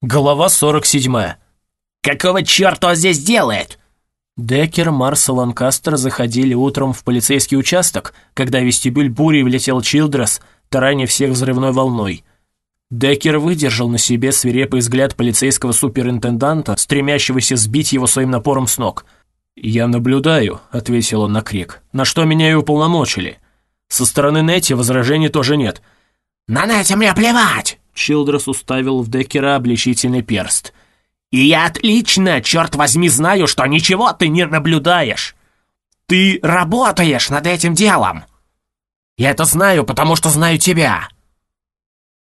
Глава 47. «Какого черта он здесь делает?» Деккер, Марс и Ланкастер заходили утром в полицейский участок, когда в вестибюль бури влетел Чилдрес, тараня всех взрывной волной. Деккер выдержал на себе свирепый взгляд полицейского суперинтенданта, стремящегося сбить его своим напором с ног. «Я наблюдаю», — ответил он на крик. «На что меня и уполномочили?» Со стороны Нетти возражений тоже нет. «На Нетти мне плевать!» Чилдрес уставил в Деккера обличительный перст. «И я отлично, черт возьми, знаю, что ничего ты не наблюдаешь. Ты работаешь над этим делом. Я это знаю, потому что знаю тебя».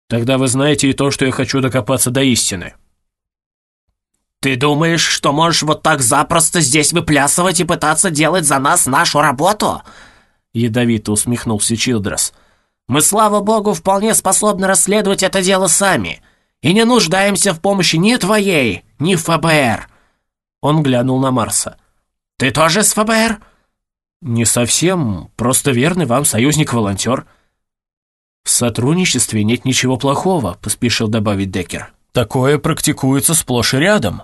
«Тогда вы знаете и то, что я хочу докопаться до истины». «Ты думаешь, что можешь вот так запросто здесь выплясывать и пытаться делать за нас нашу работу?» Ядовито усмехнулся Чилдрес. Мы, слава богу, вполне способны расследовать это дело сами. И не нуждаемся в помощи ни твоей, ни ФБР». Он глянул на Марса. «Ты тоже с ФБР?» «Не совсем. Просто верный вам союзник-волонтер». «В сотрудничестве нет ничего плохого», — поспешил добавить Деккер. «Такое практикуется сплошь и рядом».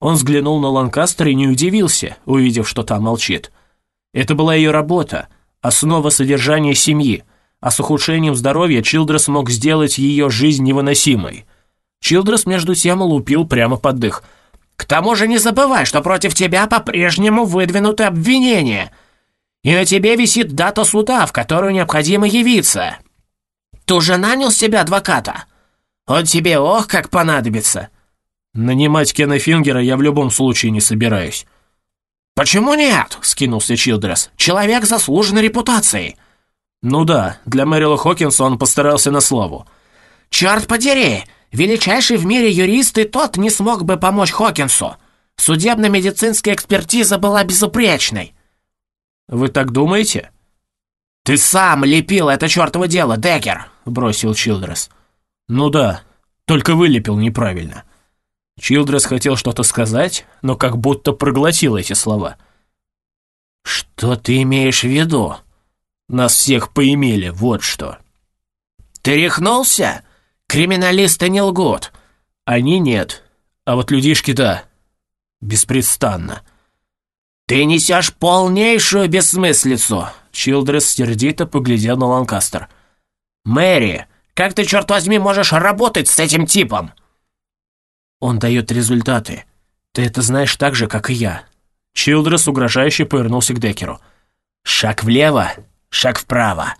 Он взглянул на Ланкастер и не удивился, увидев, что та молчит. Это была ее работа, основа содержания семьи — а с ухудшением здоровья Чилдрес мог сделать ее жизнь невыносимой. Чилдрес, между тем, лупил прямо под дых. «К тому же не забывай, что против тебя по-прежнему выдвинуты обвинения, и на тебе висит дата суда, в которую необходимо явиться. Ты уже нанял себе адвоката? Он тебе ох как понадобится». «Нанимать Кена Фингера я в любом случае не собираюсь». «Почему нет?» — скинулся Чилдрес. «Человек заслуженной репутацией». Ну да, для Мэрила Хокинса он постарался на славу. «Черт подери! Величайший в мире юрист и тот не смог бы помочь Хокинсу. Судебно-медицинская экспертиза была безупречной». «Вы так думаете?» «Ты сам лепил это чертово дело, Деккер!» — бросил Чилдрес. «Ну да, только вылепил неправильно». Чилдрес хотел что-то сказать, но как будто проглотил эти слова. «Что ты имеешь в виду?» Нас всех поимели, вот что. Ты рехнулся? Криминалисты не лгут. Они нет, а вот людишки да. Беспрестанно. Ты несешь полнейшую бессмыслицу. Чилдрес сердито поглядел на Ланкастер. Мэри, как ты, черт возьми, можешь работать с этим типом? Он дает результаты. Ты это знаешь так же, как и я. Чилдрес угрожающе повернулся к Декеру. Шаг влево, шаг вправо.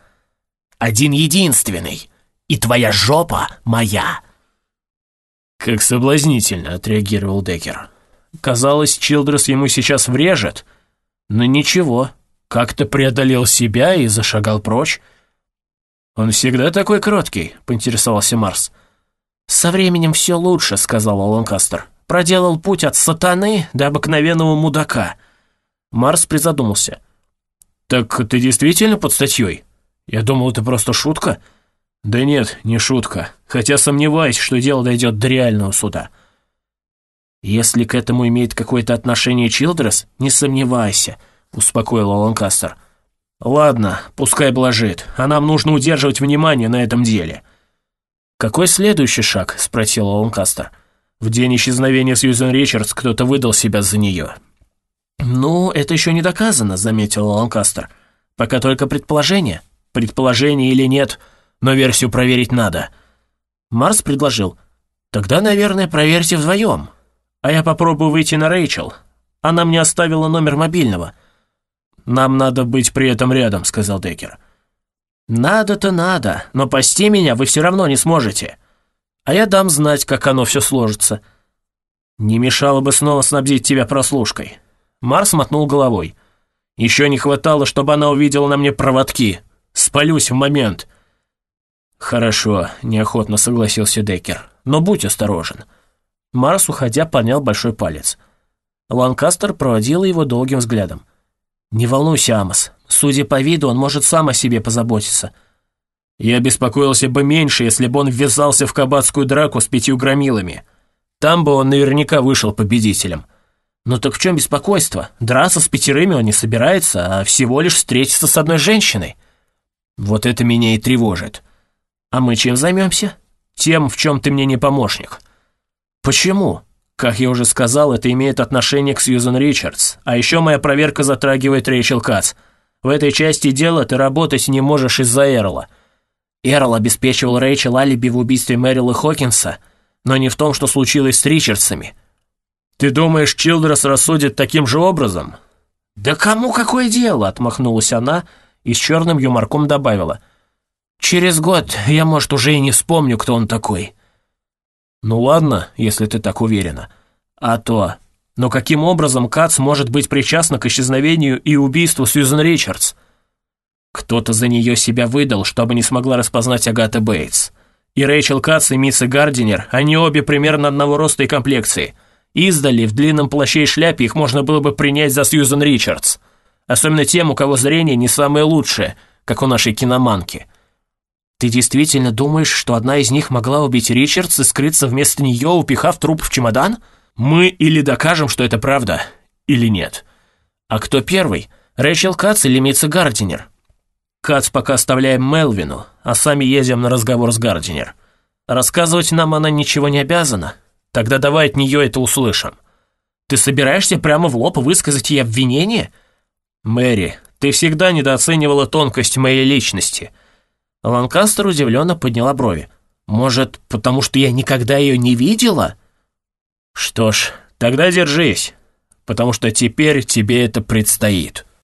Один единственный. И твоя жопа моя. Как соблазнительно отреагировал Деккер. Казалось, Чилдрес ему сейчас врежет. Но ничего, как-то преодолел себя и зашагал прочь. «Он всегда такой кроткий», — поинтересовался Марс. «Со временем все лучше», — сказал Ланкастер. «Проделал путь от сатаны до обыкновенного мудака». Марс призадумался. «Так ты действительно под статьей? Я думал, это просто шутка». «Да нет, не шутка, хотя сомневаюсь, что дело дойдет до реального суда». «Если к этому имеет какое-то отношение Чилдрес, не сомневайся», — успокоил Ланкастер. «Ладно, пускай блажит, а нам нужно удерживать внимание на этом деле». «Какой следующий шаг?» — спросил Ланкастер. «В день исчезновения Сьюзен Ричардс кто-то выдал себя за нее. «Ну, это еще не доказано», — заметил Ланкастер. «Пока только предположение. Предположение или нет, но версию проверить надо». Марс предложил. «Тогда, наверное, проверьте вдвоем. А я попробую выйти на Рэйчел. Она мне оставила номер мобильного». «Нам надо быть при этом рядом», — сказал Деккер. «Надо-то надо, но пасти меня вы все равно не сможете. А я дам знать, как оно все сложится». «Не мешало бы снова снабдить тебя прослушкой». Марс мотнул головой. «Еще не хватало, чтобы она увидела на мне проводки. Спалюсь в момент». «Хорошо», — неохотно согласился Деккер. «Но будь осторожен». Марс, уходя, поднял большой палец. Ланкастер проводил его долгим взглядом. «Не волнуйся, Амос. Судя по виду, он может сам о себе позаботиться». «Я беспокоился бы меньше, если бы он ввязался в кабацкую драку с пятью громилами. Там бы он наверняка вышел победителем». «Ну так в чем беспокойство? Драться с пятерыми он не собирается, а всего лишь встретиться с одной женщиной». «Вот это меня и тревожит». «А мы чем займемся?» «Тем, в чем ты мне не помощник». Почему? Как я уже сказал, это имеет отношение к Сьюзен Ричардс. А еще моя проверка затрагивает Рэйчел Кац. В этой части дела ты работать не можешь из-за Эрла. Эрл обеспечивал Рэйчел алиби в убийстве Мэрила Хокинса, но не в том, что случилось с Ричардсами. Ты думаешь, Чилдрес рассудит таким же образом? Да кому какое дело, отмахнулась она и с черным юморком добавила. Через год я, может, уже и не вспомню, кто он такой. Ну ладно, если ты так уверена. А то... Но каким образом Кац может быть причастна к исчезновению и убийству Сьюзен Ричардс? Кто-то за нее себя выдал, чтобы не смогла распознать Агата Бейтс. И Рэйчел Кац и Мисса Гардинер, они обе примерно одного роста и комплекции. Издали, в длинном плаще и шляпе, их можно было бы принять за Сьюзен Ричардс. Особенно тем, у кого зрение не самое лучшее, как у нашей киноманки. Ты действительно думаешь, что одна из них могла убить Ричардс и скрыться вместо нее, упихав труп в чемодан? Мы или докажем, что это правда, или нет. А кто первый? Рэйчел Кац или Митца Гардинер? Кац пока оставляем Мелвину, а сами едем на разговор с Гардинер. Рассказывать нам она ничего не обязана. Тогда давай от нее это услышим. Ты собираешься прямо в лоб высказать ей обвинение? Мэри, ты всегда недооценивала тонкость моей личности. Ланкастер удивленно подняла брови. Может, потому что я никогда ее не видела? Что ж, тогда держись, потому что теперь тебе это предстоит.